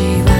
she went.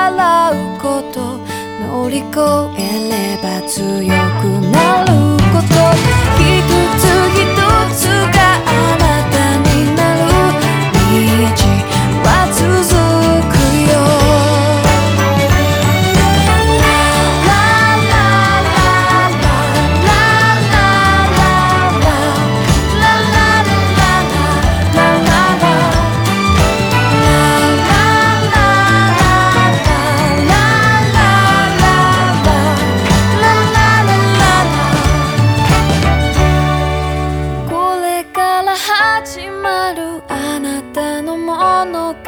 乗り越えれば強くなる物語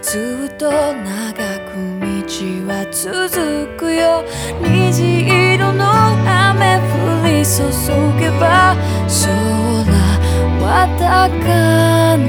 ずっと長く道は続くよ。虹色の雨降り注げば空は高い